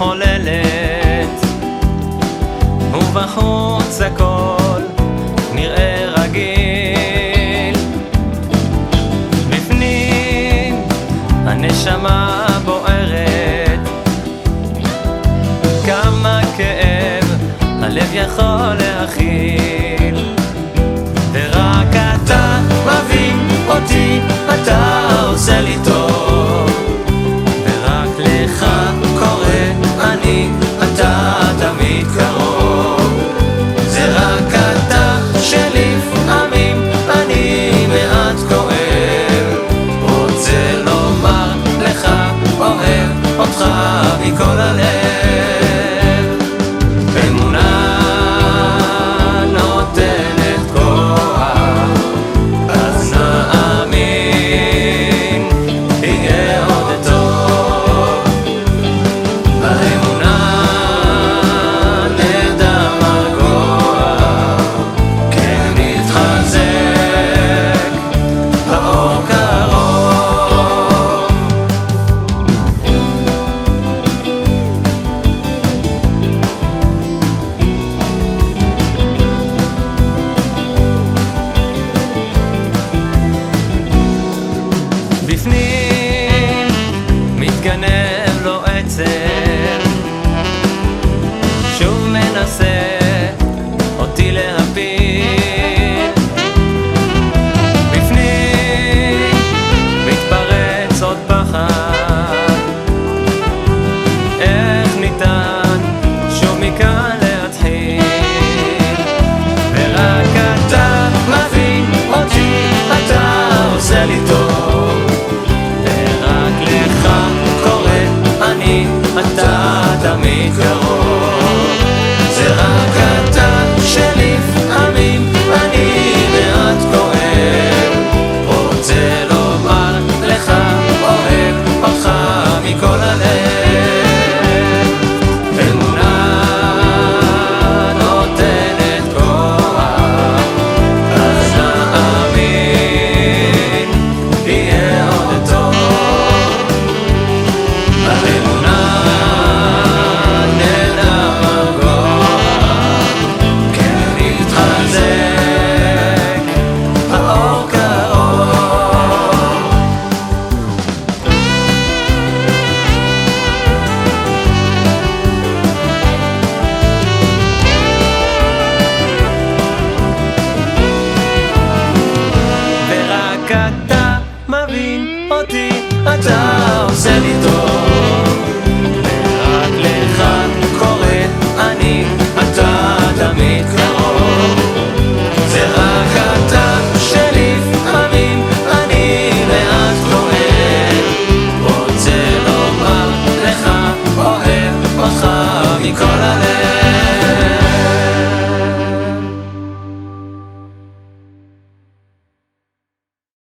מתחוללת ובחוץ הכל נראה רגיל. בפנים הנשמה בוערת. כמה כאב הלב יכול להכיל. gonna Então, Natal, Zé Midor.